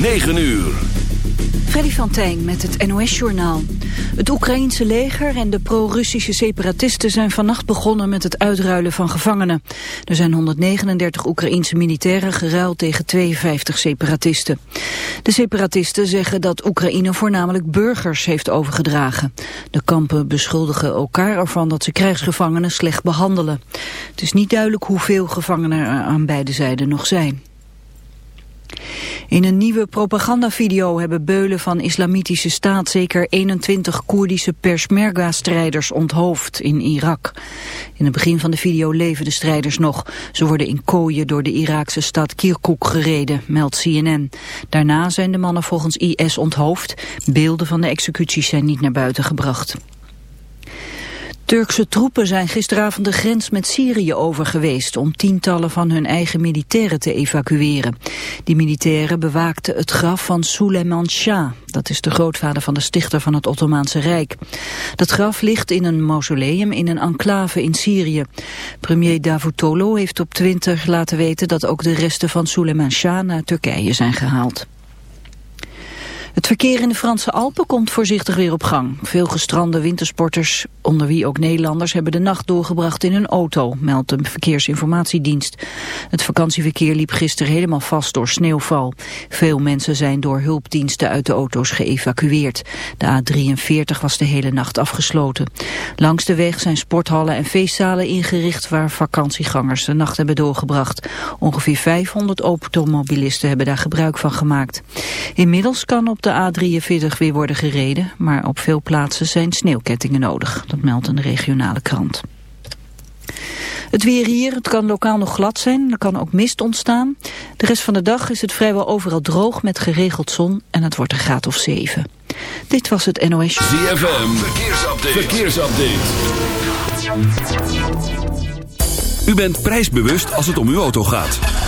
9 uur. Freddy van Tijn met het NOS-journaal. Het Oekraïense leger en de pro-Russische separatisten zijn vannacht begonnen met het uitruilen van gevangenen. Er zijn 139 Oekraïense militairen geruild tegen 52 separatisten. De separatisten zeggen dat Oekraïne voornamelijk burgers heeft overgedragen. De kampen beschuldigen elkaar ervan dat ze krijgsgevangenen slecht behandelen. Het is niet duidelijk hoeveel gevangenen er aan beide zijden nog zijn. In een nieuwe propagandavideo hebben beulen van islamitische staat zeker 21 Koerdische Peshmerga-strijders onthoofd in Irak. In het begin van de video leven de strijders nog. Ze worden in kooien door de Iraakse stad Kirkuk gereden, meldt CNN. Daarna zijn de mannen volgens IS onthoofd. Beelden van de executies zijn niet naar buiten gebracht. Turkse troepen zijn gisteravond de grens met Syrië over geweest om tientallen van hun eigen militairen te evacueren. Die militairen bewaakten het graf van Suleiman Shah, dat is de grootvader van de stichter van het Ottomaanse Rijk. Dat graf ligt in een mausoleum in een enclave in Syrië. Premier Davutoglu heeft op Twitter laten weten dat ook de resten van Suleiman Shah naar Turkije zijn gehaald. Het verkeer in de Franse Alpen komt voorzichtig weer op gang. Veel gestrande wintersporters, onder wie ook Nederlanders, hebben de nacht doorgebracht in hun auto, meldt de Verkeersinformatiedienst. Het vakantieverkeer liep gisteren helemaal vast door sneeuwval. Veel mensen zijn door hulpdiensten uit de auto's geëvacueerd. De A43 was de hele nacht afgesloten. Langs de weg zijn sporthallen en feestzalen ingericht waar vakantiegangers de nacht hebben doorgebracht. Ongeveer 500 automobilisten hebben daar gebruik van gemaakt. Inmiddels kan op de de A43 weer worden gereden, maar op veel plaatsen zijn sneeuwkettingen nodig. Dat meldt een regionale krant. Het weer hier, het kan lokaal nog glad zijn, er kan ook mist ontstaan. De rest van de dag is het vrijwel overal droog met geregeld zon en het wordt een graad of 7. Dit was het NOS. ZFM, verkeersupdate. verkeersupdate. U bent prijsbewust als het om uw auto gaat.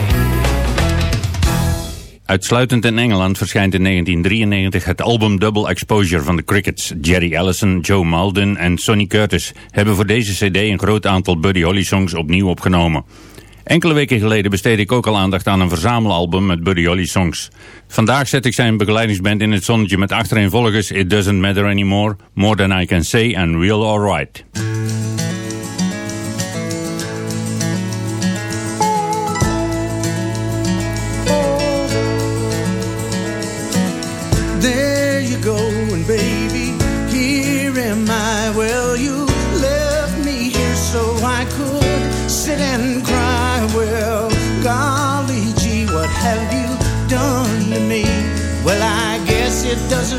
Uitsluitend in Engeland verschijnt in 1993 het album Double Exposure van de Crickets. Jerry Allison, Joe Malden en Sonny Curtis hebben voor deze cd een groot aantal Buddy Holly songs opnieuw opgenomen. Enkele weken geleden besteedde ik ook al aandacht aan een verzamelalbum met Buddy Holly songs. Vandaag zet ik zijn begeleidingsband in het zonnetje met achtereenvolgens It Doesn't Matter Anymore, More Than I Can Say and Real Alright. Golly gee, what have you done to me? Well, I guess it doesn't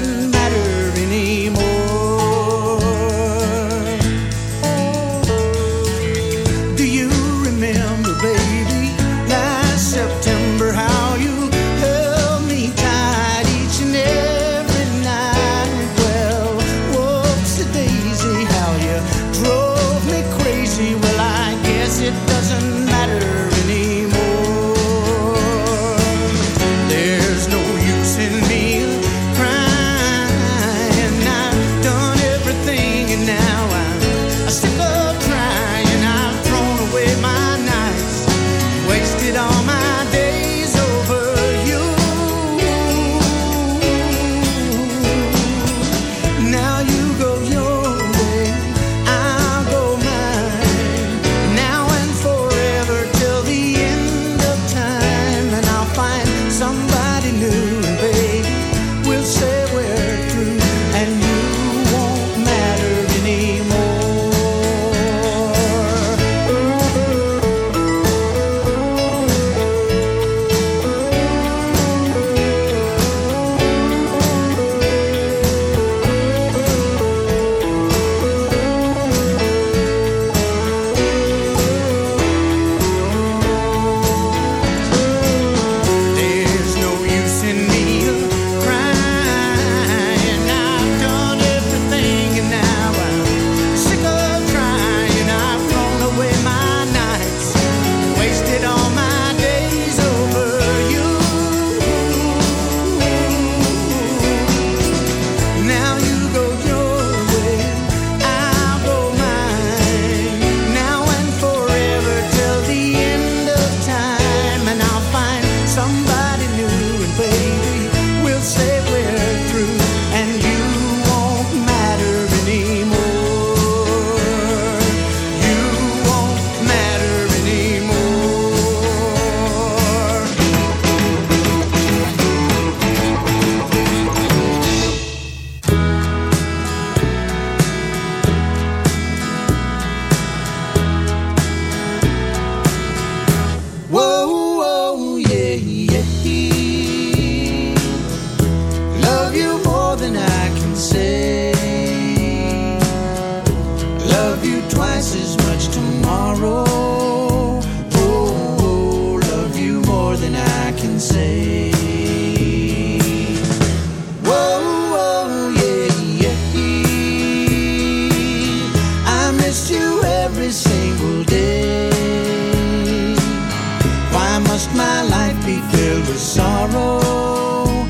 life be filled with sorrow. Oh,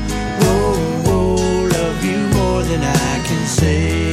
oh, oh, love you more than I can say.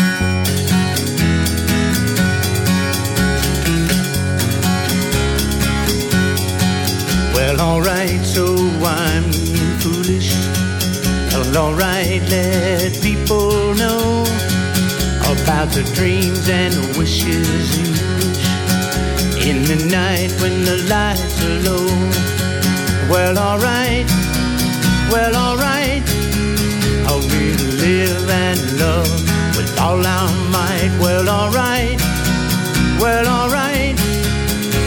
Well, alright, let people know about the dreams and the wishes you wish in the night when the lights are low. Well, alright, well, alright, I oh, will live and love with all our might. Well, alright, well, alright,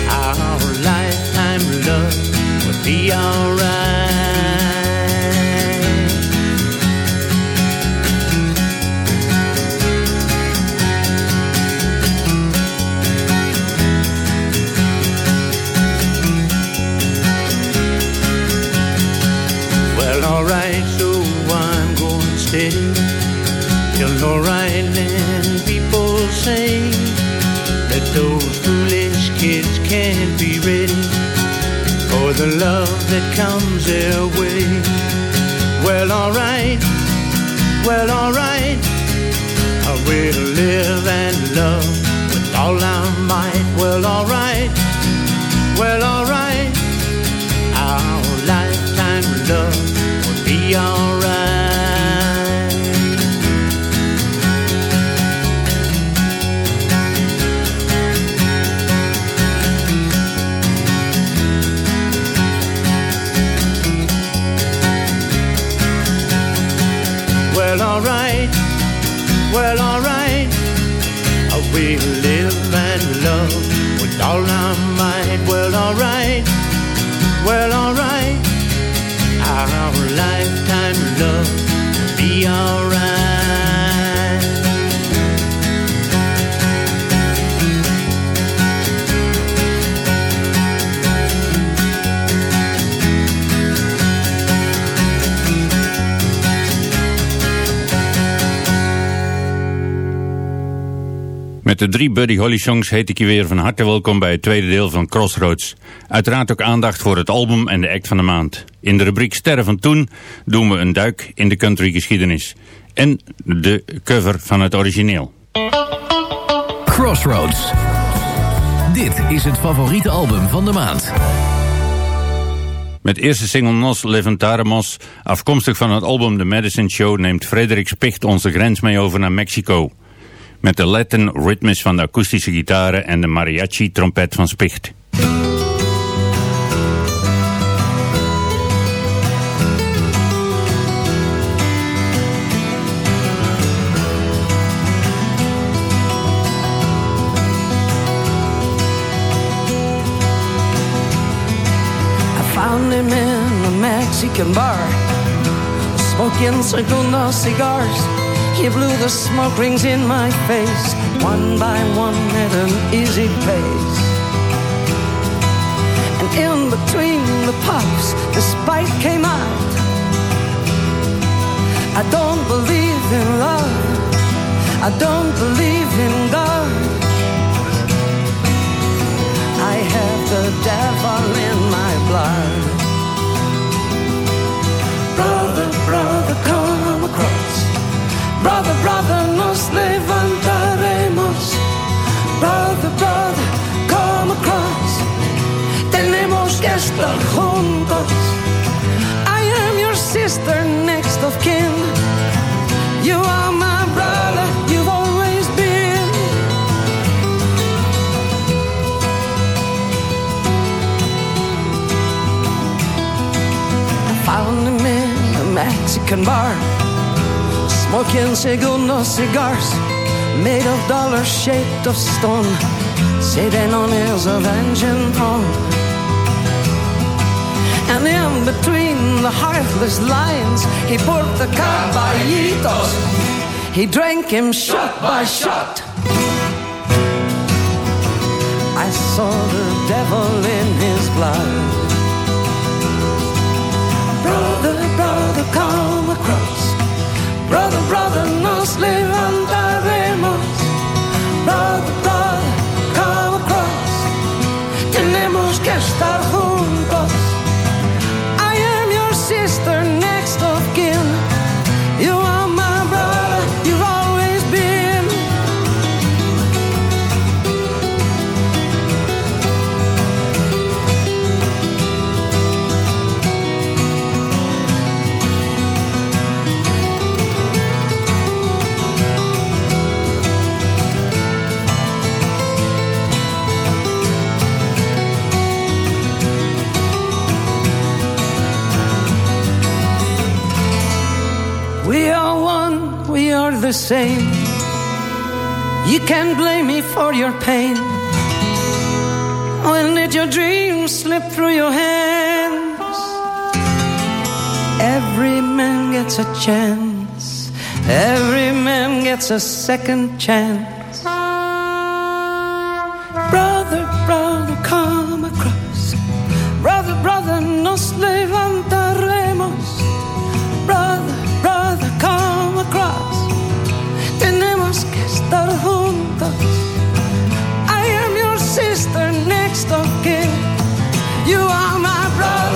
our lifetime love will be alright. the love that comes their way. Well, alright, well, alright. I will live and love with all our might. Well, alright, well, alright. De drie Buddy Holly songs heet ik je weer van harte welkom bij het tweede deel van Crossroads. Uiteraard ook aandacht voor het album en de act van de maand. In de rubriek Sterren van Toen doen we een duik in de country geschiedenis. En de cover van het origineel. Crossroads. Dit is het favoriete album van de maand. Met eerste single Nos Levantaremos, afkomstig van het album The Medicine Show, neemt Frederik Spicht onze grens mee over naar Mexico. Met de Latin ritmes van de akoestische gitaren en de mariachi trompet van Spicht. Mexican bar, smoking Segunda cigars. He blew the smoke rings in my face, one by one at an easy pace. Bar Smoking segundo cigars Made of dollars shaped of stone Sitting on his avenging throne And in between the heartless lines He poured the caballitos. He drank him shot by shot. I saw the devil in his blood. Brother, brother, come Brother, brother, nos levantaremos. Brother, brother, come across. Tenemos que estar juntos. Same. You can't blame me for your pain. When did your dreams slip through your hands? Every man gets a chance. Every man gets a second chance. Sister, next of. You are my brother,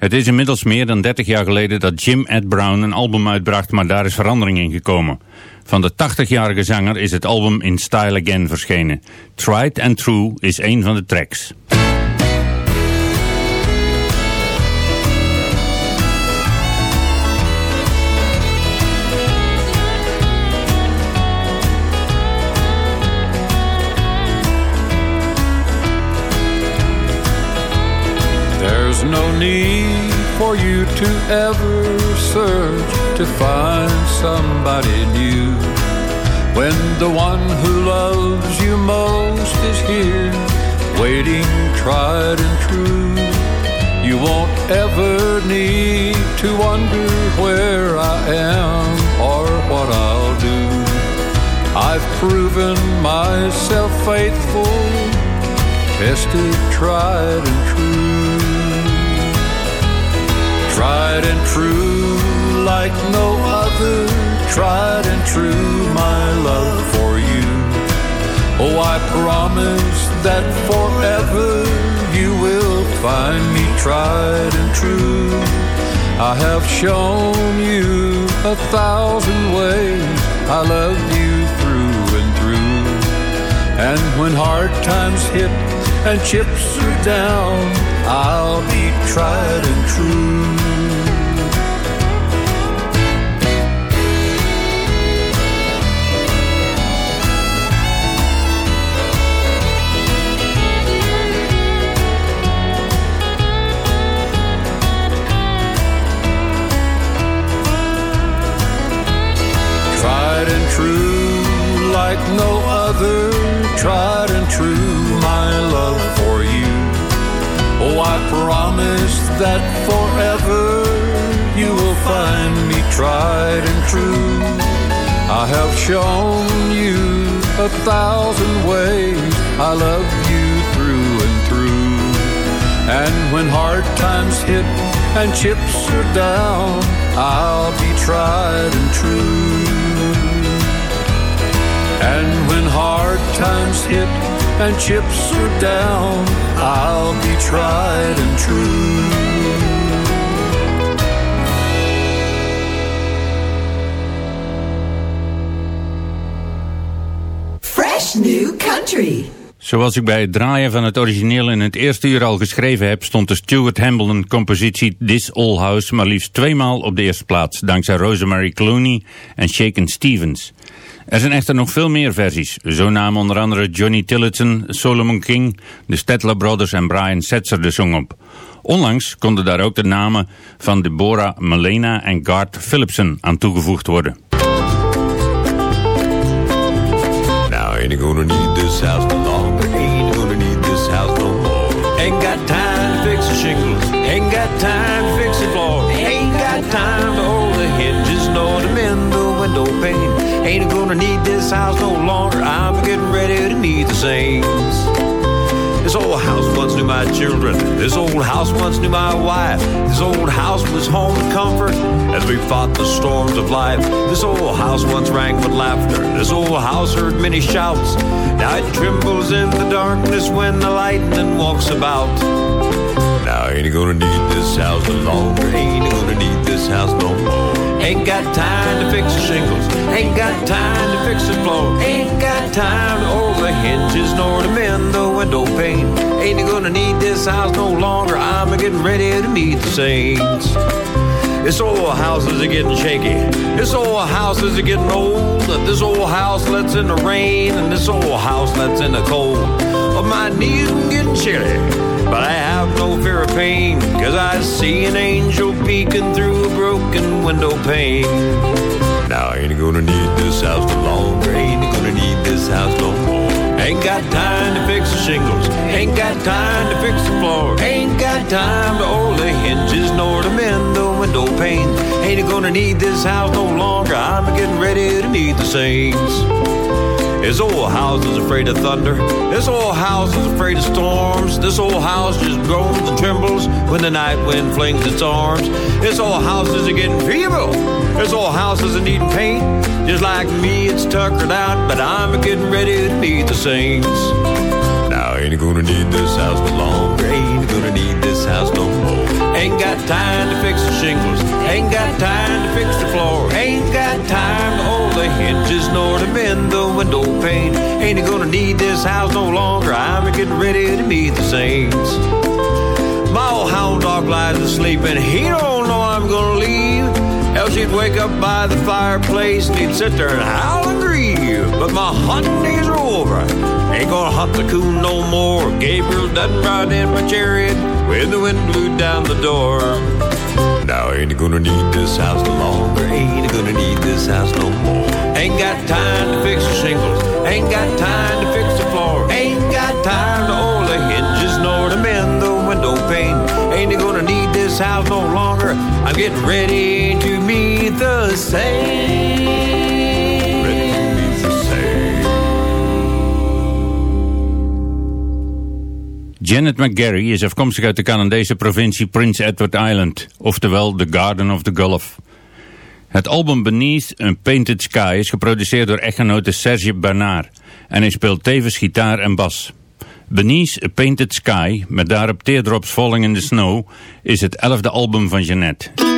Het is inmiddels meer dan 30 jaar geleden dat Jim Ed Brown een album uitbracht, maar daar is verandering in gekomen. Van de 80-jarige zanger is het album In Style Again verschenen. Tried and True is een van de tracks. To ever search to find somebody new. When the one who loves you most is here, waiting tried and true. You won't ever need to wonder where I am or what I'll do. I've proven myself faithful, tested, tried and true. Tried and true like no other, tried and true my love for you. Oh, I promise that forever you will find me tried and true. I have shown you a thousand ways I love you through and through. And when hard times hit and chips are down, I'll be tried and true. Like no other, tried and true, my love for you. Oh, I promise that forever you will find me tried and true. I have shown you a thousand ways I love you through and through. And when hard times hit and chips are down, I'll be tried and true. And when hard times hit and chips are down, I'll be tried and true. Fresh New Country. Zoals ik bij het draaien van het origineel in het eerste uur al geschreven heb, stond de Stuart Hambledon compositie This Old House maar liefst tweemaal op de eerste plaats, dankzij Rosemary Clooney en Shaken Stevens. Er zijn echter nog veel meer versies. Zo namen onder andere Johnny Tillotson, Solomon King, de Stettler Brothers en Brian Setzer de song op. Onlangs konden daar ook de namen van Deborah Melena en Garth Philipson aan toegevoegd worden. Now need this gonna need this house no longer. I'm getting ready to meet the saints. This old house once knew my children. This old house once knew my wife. This old house was home and comfort as we fought the storms of life. This old house once rang with laughter. This old house heard many shouts. Now it trembles in the darkness when the lightning walks about. Now ain't gonna need this house no longer. Ain't gonna need this house no more. Ain't got time to fix the shingles. Ain't got time to fix the floor. Ain't got time to hold the hinges nor to mend the window pane. Ain't gonna need this house no longer. I'm getting ready to meet the saints. This old house is getting shaky. This old house is getting old. This old house lets in the rain, and this old house lets in the cold. My knees are getting chilly, but I have no fear of pain, cause I see an angel peeking through a broken window pane. Now I ain't gonna need this house no longer, ain't gonna need this house no more. Ain't got time to fix the shingles, ain't got time to fix the floor, ain't got time to hold the hinges nor to mend the window pane. Ain't gonna need this house no longer, I'm getting ready to meet the saints. This old house is afraid of thunder. This old house is afraid of storms. This old house just groans and trembles when the night wind flings its arms. This old house is getting feeble. This old house isn't needing paint. Just like me, it's tuckered out, but I'm getting ready to meet the saints. Now I ain't gonna need this house no longer. Ain't gonna need this house no more. Ain't got time to fix the shingles. Ain't got time to fix the floor. Ain't got time to hold the hinges nor to mend the window pane. Ain't gonna need this house no longer. I'm getting ready to meet the saints. My old hound dog lies asleep and he don't know I'm gonna leave. Else he'd wake up by the fireplace and he'd sit there and howl and grieve. But my hunting over. Ain't gonna hunt the coon no more. Gabriel doesn't ride in my chariot and the wind blew down the door. Now ain't gonna need this house no longer. Ain't gonna need this house no more. Ain't got time to fix the shingles. Ain't got time to fix the floor. Ain't got time to oil the hinges nor to mend the window pane. Ain't gonna need this house no longer. I'm getting ready to meet the same. Janet McGarry is afkomstig uit de Canadese provincie Prince Edward Island, oftewel The Garden of the Gulf. Het album Beneath a Painted Sky is geproduceerd door echtgenote Serge Bernard en hij speelt tevens gitaar en bas. Beneath a Painted Sky, met daarop Teardrops Falling in the Snow, is het elfde album van Janet.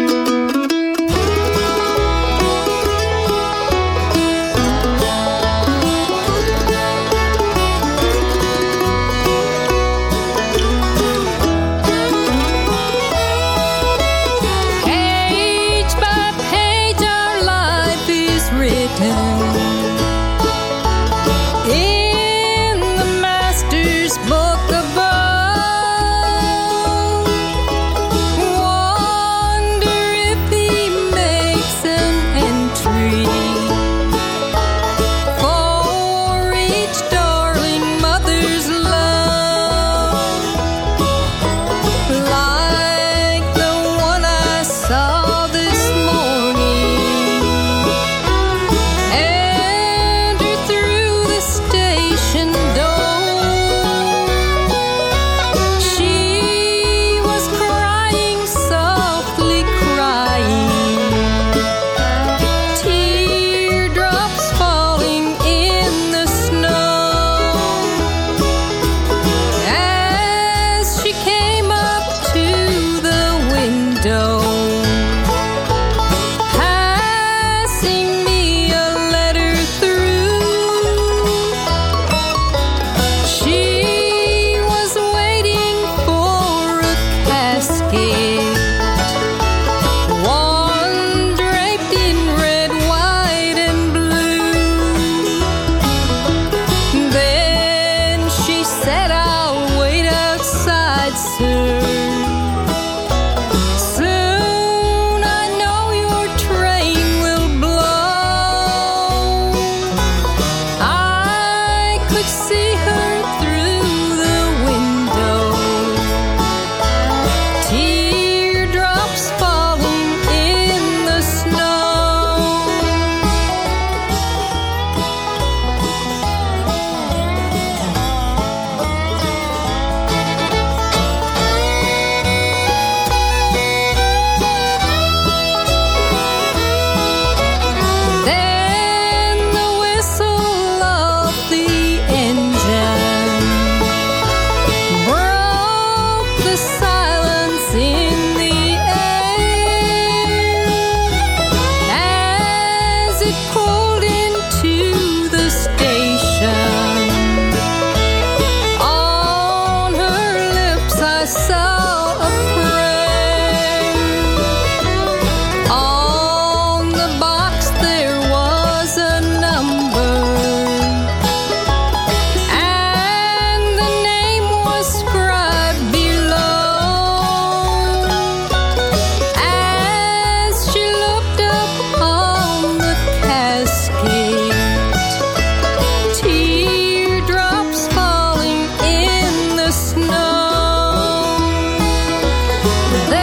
There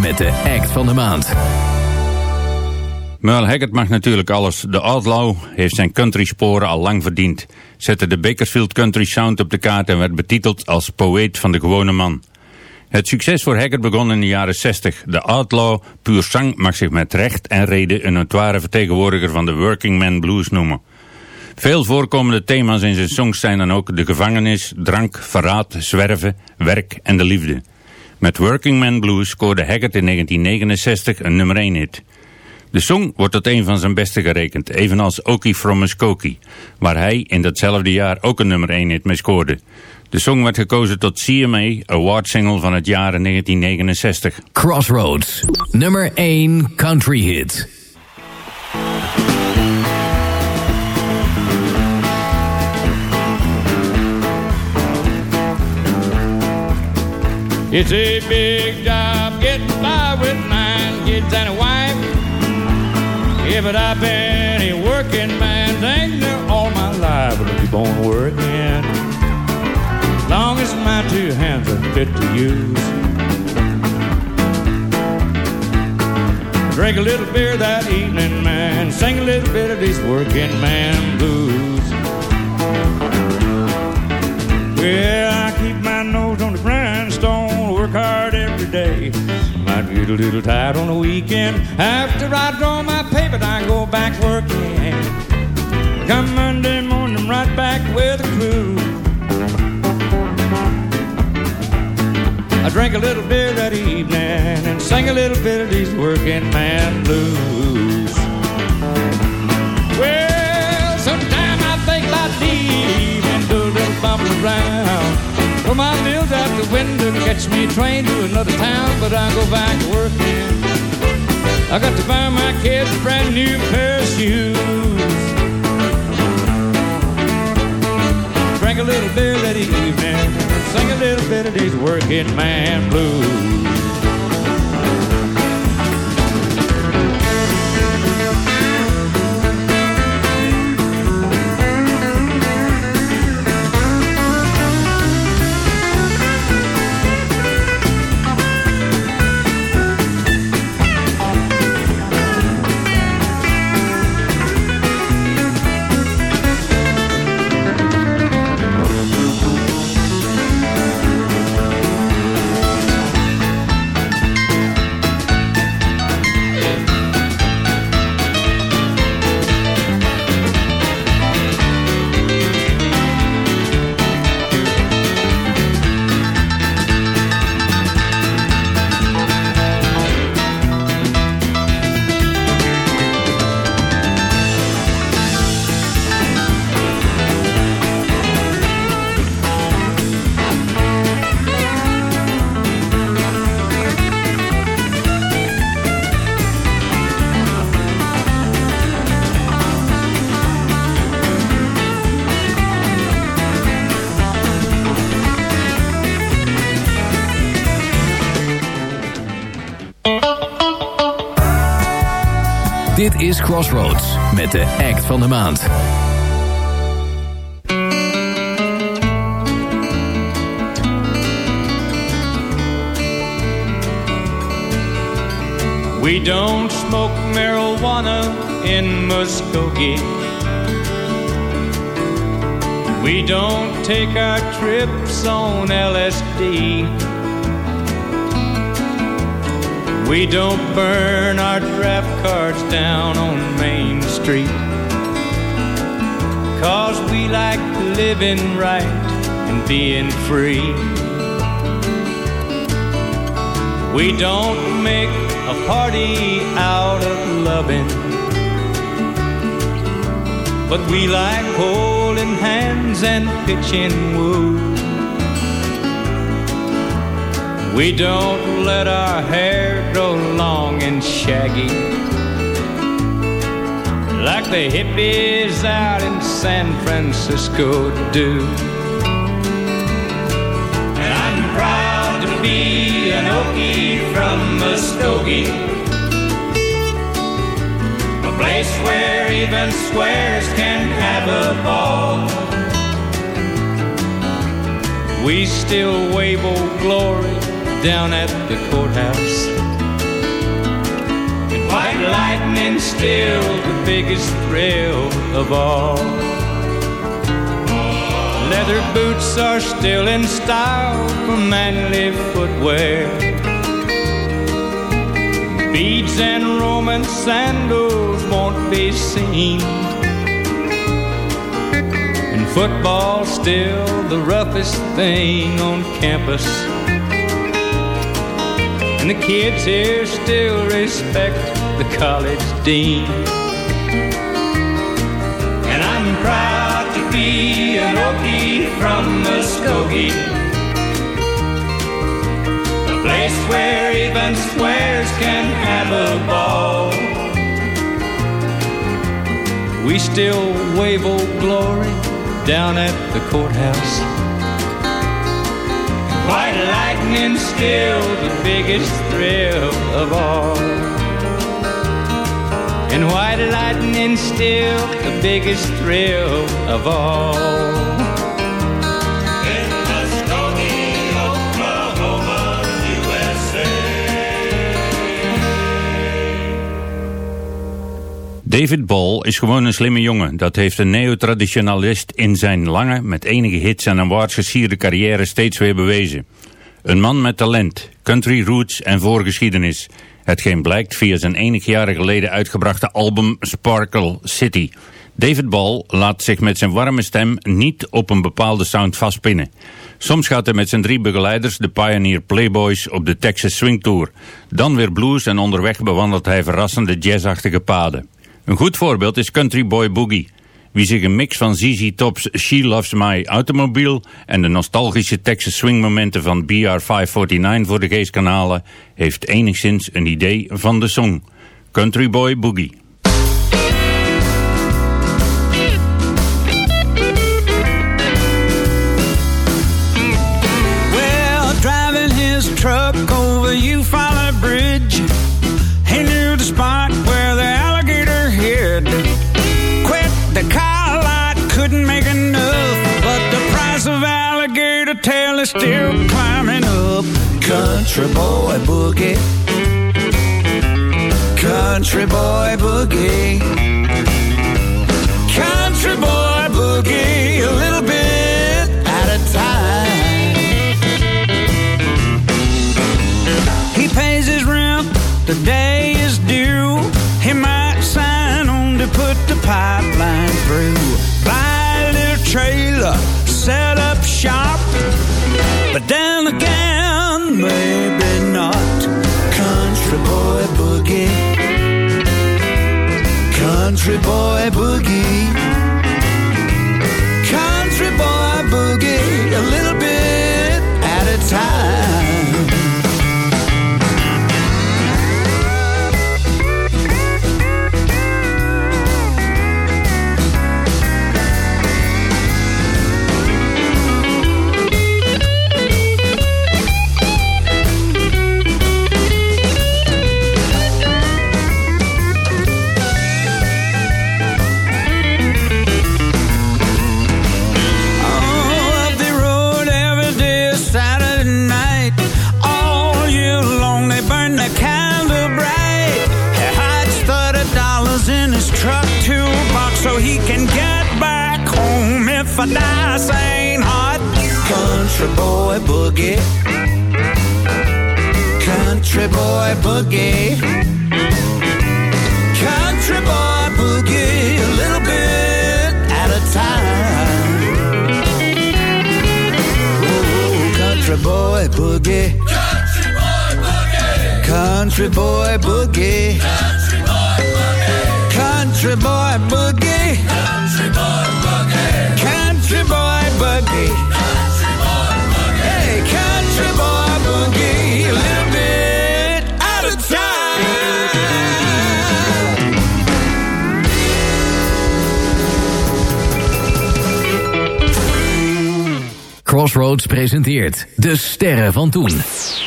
Met de act van de maand. Merle Haggard mag natuurlijk alles. De Outlaw heeft zijn country sporen al lang verdiend. Zette de Bakersfield Country Sound op de kaart en werd betiteld als poëet van de gewone man. Het succes voor Haggard begon in de jaren 60. De Outlaw puur zang mag zich met recht en reden een notoire vertegenwoordiger van de working man blues noemen. Veel voorkomende thema's in zijn songs zijn dan ook de gevangenis, drank, verraad, zwerven, werk en de liefde. Met Working Man Blues scoorde Haggard in 1969 een nummer 1 hit. De song wordt tot een van zijn beste gerekend, evenals Okie from Muskokie, waar hij in datzelfde jaar ook een nummer 1 hit mee scoorde. De song werd gekozen tot CMA Award Single van het jaar 1969. Crossroads, nummer 1 country hit. It's a big job getting by with nine kids and a wife. Yeah, but I've been a working man dang near all my life. But I'll keep on working as long as my two hands are fit to use. Drink a little beer that evening, man. Sing a little bit of these working man blues. Well, A little tired on the weekend. After I draw my but I go back working. Come Monday morning, I'm right back with the crew. I drank a little beer that evening and sang a little bit of these working man blues. Well, sometime I think I'd leave and do a little bumping around. Throw my bills out the window, catch me a train to another town, but I go back working. I got to buy my kids a brand new pair of shoes. Drank a little beer that evening, sang a little bit of these working man blues. Is Crossroads met de act van de maand. We don't smoke marijuana in Muskogee. We don't take our trips on LSD. We don't burn our draft cards down on Main Street. Cause we like living right and being free. We don't make a party out of loving. But we like holding hands and pitching woo. We don't let our hair grow long and shaggy. Like the hippies out in San Francisco do. And I'm proud to be an Okie from Muskogee. A place where even squares can have a ball. We still wave old glory down at the courthouse. And white lightning's still the biggest thrill of all. Leather boots are still in style for manly footwear. Beads and Roman sandals won't be seen. And football's still the roughest thing on campus. And the kids here still respect the college dean. And I'm proud to be an Okie from Muskogee. A place where even squares can have a ball. We still wave old glory down at the courthouse. White lightning's still the biggest thrill of all. And white lightning's still the biggest thrill of all. In Muskogee, Oklahoma, David Ball is gewoon een slimme jongen. Dat heeft een neotraditionalist in zijn lange, met enige hits en awards gesierde carrière steeds weer bewezen. Een man met talent, country roots en voorgeschiedenis. Hetgeen blijkt via zijn enig jaren geleden uitgebrachte album Sparkle City. David Ball laat zich met zijn warme stem niet op een bepaalde sound vastpinnen. Soms gaat hij met zijn drie begeleiders, de Pioneer Playboys, op de Texas Swing Tour. Dan weer blues en onderweg bewandelt hij verrassende jazzachtige paden. Een goed voorbeeld is Country Boy Boogie. Wie zich een mix van ZZ Top's She Loves My Automobile en de nostalgische Texas swing momenten van BR 549 voor de geest kan halen, heeft enigszins een idee van de song. Country Boy Boogie. Well, driving his truck over Eufaula Bridge, still climbing up. Country boy boogie, country boy boogie, country boy boogie, a little bit at a time. He pays his rent, the day is due. He might sign on to put the pipeline through. Buy a little trailer, set up shop. But then again, maybe not. Country boy boogie. Country boy boogie. Presenteert De Sterren van Toen.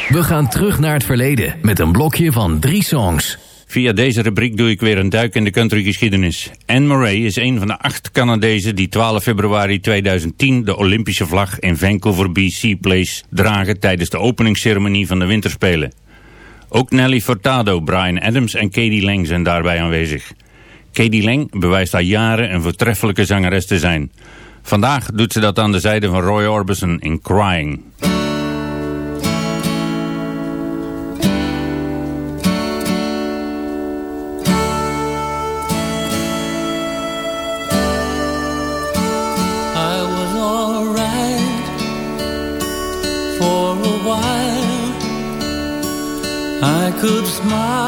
We gaan terug naar het verleden met een blokje van drie songs. Via deze rubriek doe ik weer een duik in de countrygeschiedenis. Anne Murray is een van de acht Canadezen die 12 februari 2010 de Olympische vlag in Vancouver BC Place dragen tijdens de openingsceremonie van de Winterspelen. Ook Nelly Furtado, Brian Adams en Katie Lang zijn daarbij aanwezig. Katie Lang bewijst al jaren een voortreffelijke zangeres te zijn. Vandaag doet ze dat aan de zijde van Roy Orbison in Crying. Could smile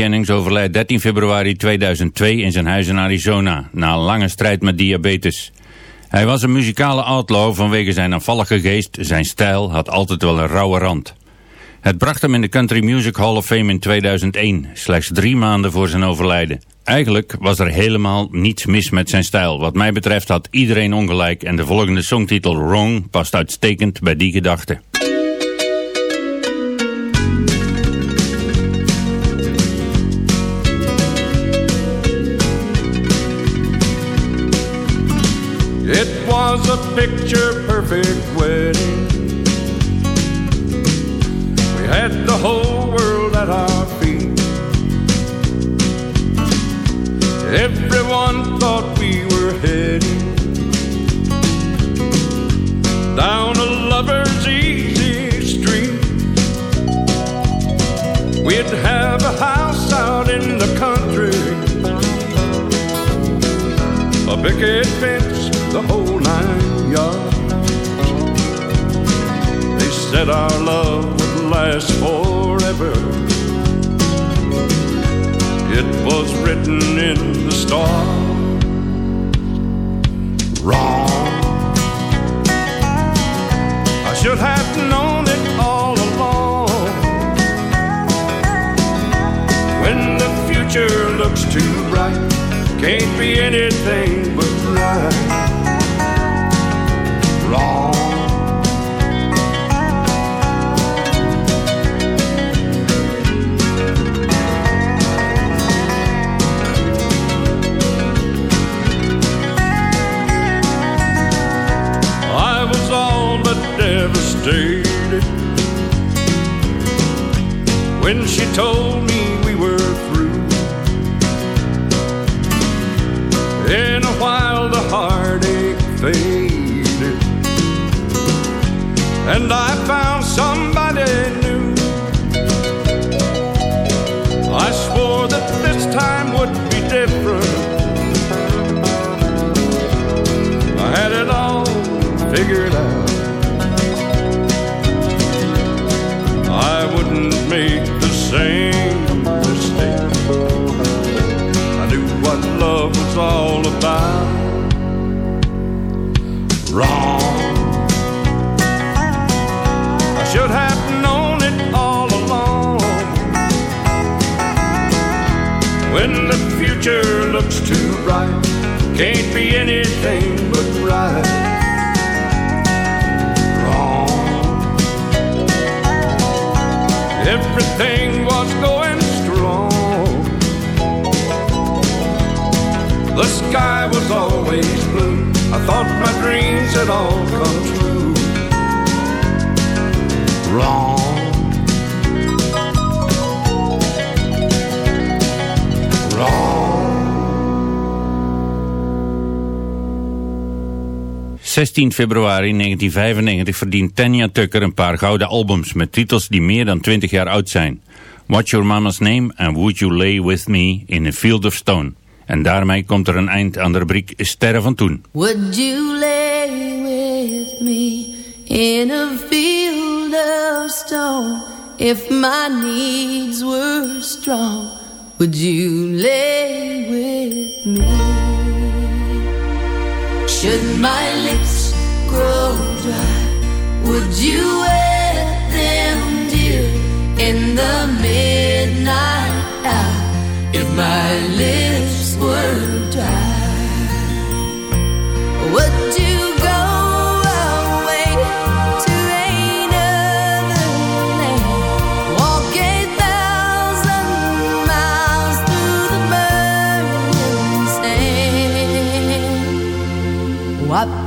Jennings overlijdt 13 februari 2002 in zijn huis in Arizona, na een lange strijd met diabetes. Hij was een muzikale outlaw vanwege zijn aanvallige geest, zijn stijl had altijd wel een rauwe rand. Het bracht hem in de Country Music Hall of Fame in 2001, slechts drie maanden voor zijn overlijden. Eigenlijk was er helemaal niets mis met zijn stijl. Wat mij betreft had iedereen ongelijk en de volgende songtitel Wrong past uitstekend bij die gedachte. Picture she told me we were through. In a while, the heartache faded, and I found future looks too bright, can't be anything but right. Wrong. Everything was going strong. The sky was always blue. I thought my dreams had all come true. Wrong. Wrong. 16 februari 1995 verdient Tanya Tucker een paar gouden albums met titels die meer dan 20 jaar oud zijn. What's Your Mama's Name and Would You Lay With Me in a Field of Stone. En daarmee komt er een eind aan de rubriek Sterren van Toen. Would you lay with me in a field of stone if my needs were strong? Would you lay with me? Should my lips grow dry, would you wet them, dear, in the midnight hour if my lips were dry?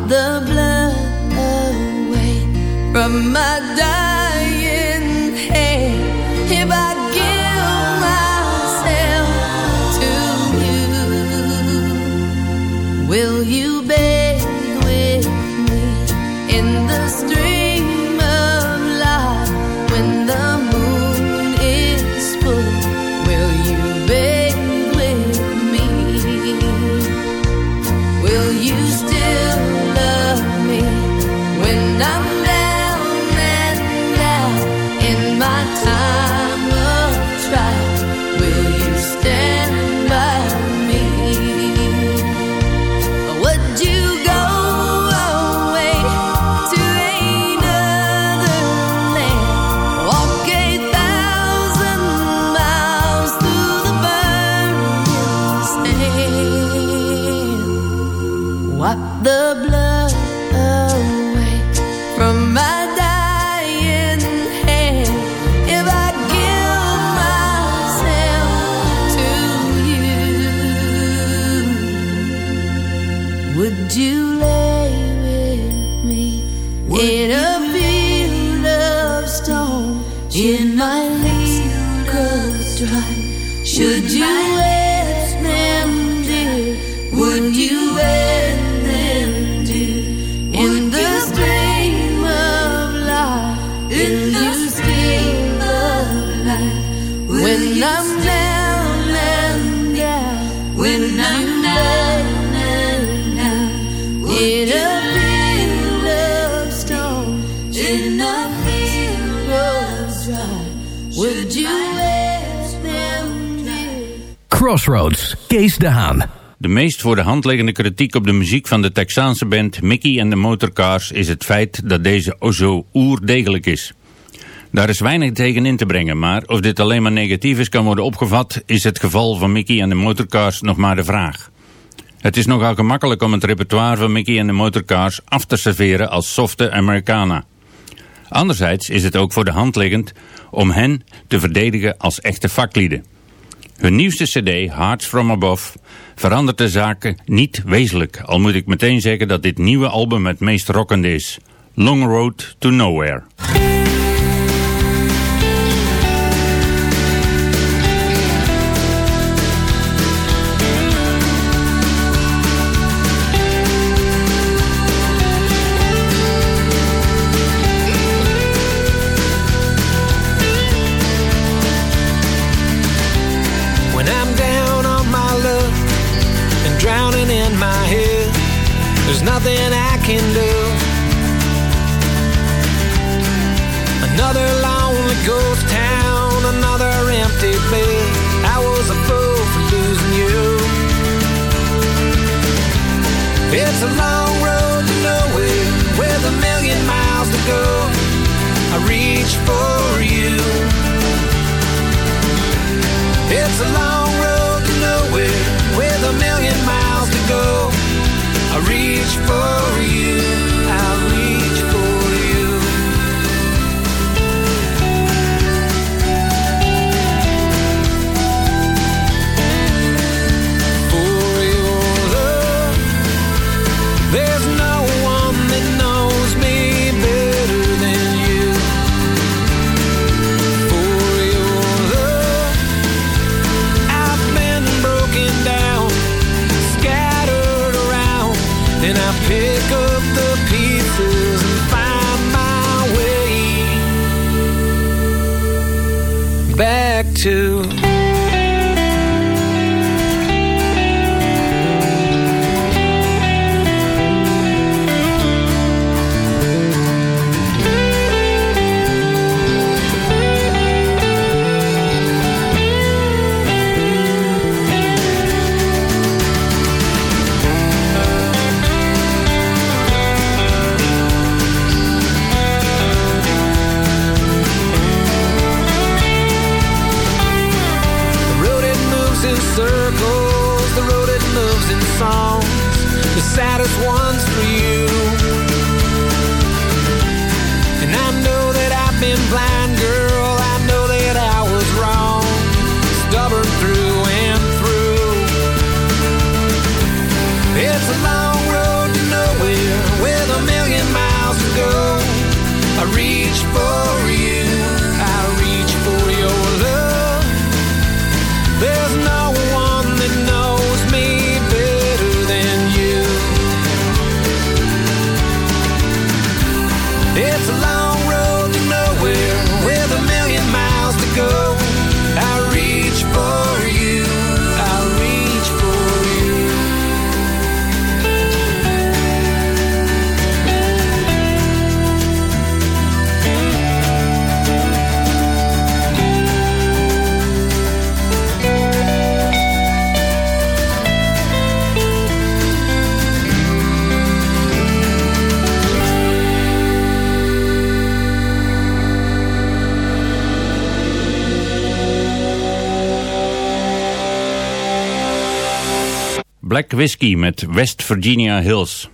The In my lips grows. Should you wet Crossroads, Kees de Haan. De meest voor de hand liggende kritiek op de muziek van de Texaanse band Mickey and the Motorcars is het feit dat deze zo oerdegelijk is. Daar is weinig tegen in te brengen, maar of dit alleen maar negatief is kan worden opgevat, is het geval van Mickey en de Motorcars nog maar de vraag. Het is nogal gemakkelijk om het repertoire van Mickey en de Motorcars af te serveren als softe Americana. Anderzijds is het ook voor de hand liggend om hen te verdedigen als echte vaklieden. Hun nieuwste cd, Hearts From Above, verandert de zaken niet wezenlijk. Al moet ik meteen zeggen dat dit nieuwe album het meest rockende is. Long Road to Nowhere. It's a long road to nowhere with a million miles to go. I reach for you. It's a long too. Black Whiskey met West Virginia Hills.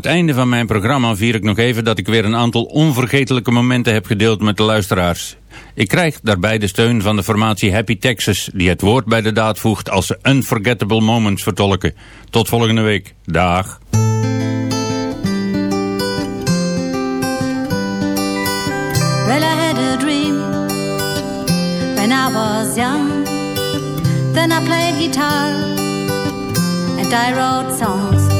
het einde van mijn programma vier ik nog even dat ik weer een aantal onvergetelijke momenten heb gedeeld met de luisteraars. Ik krijg daarbij de steun van de formatie Happy Texas, die het woord bij de daad voegt als ze Unforgettable Moments vertolken. Tot volgende week. Dag. Dream when I was young. I played guitar and I wrote songs.